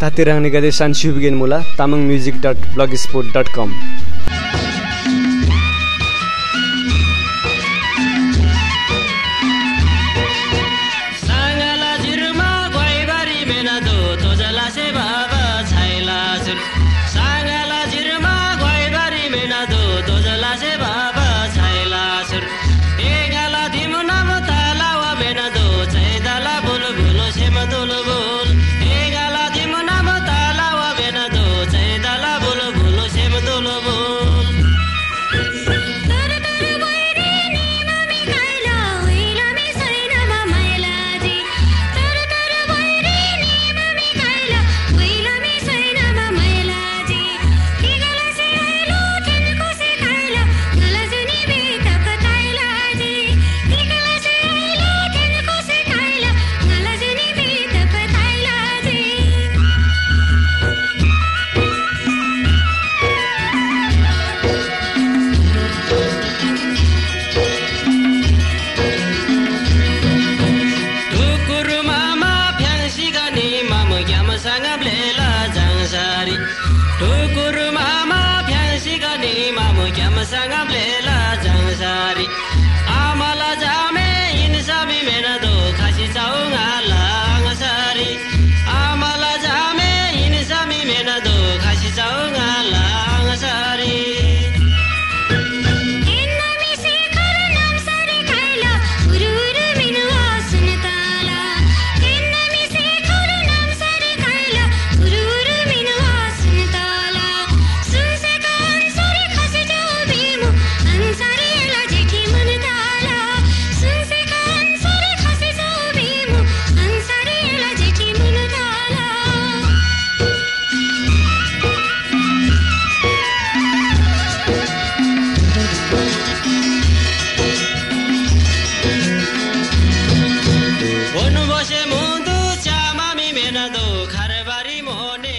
तातिराङ्ने गते सान्सुबिगेन मुला Tamang music dot blogspot dot com inagable. ঘর বাড়ি মোহনে